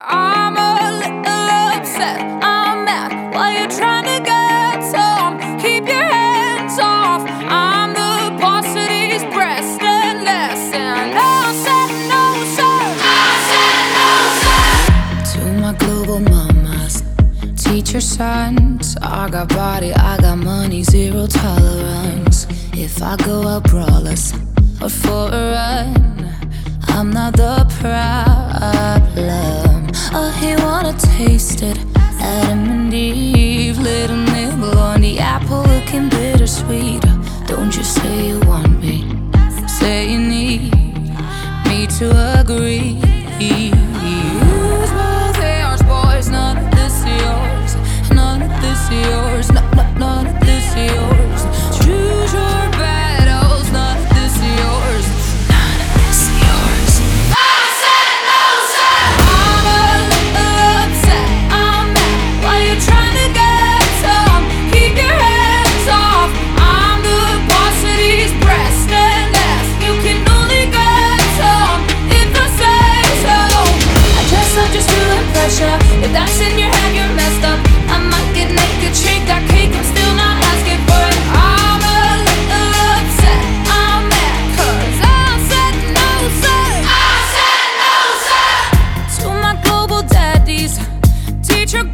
I'm a little upset. I'm mad while you're trying to get some. Keep your hands off. I'm the boss of these breasts and less. And I said no, sir. I said no, sir. To my global mamas, teacher sons. I got body, I got money, zero tolerance. If I go out brawlers or for a run, I'm not the proud. That you need me to agree. With in your head, you're messed up. I might get naked, I'm still not asking for it. I'm a little upset I'm I said no, sir. I said no, sir. To my global daddies Teacher